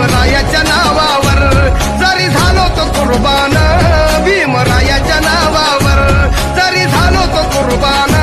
भीमरायाच्या नावावर. जरी झालो तो कुर्बान भीमरायाच्या नावावर. जरी झालो तो कुर्बान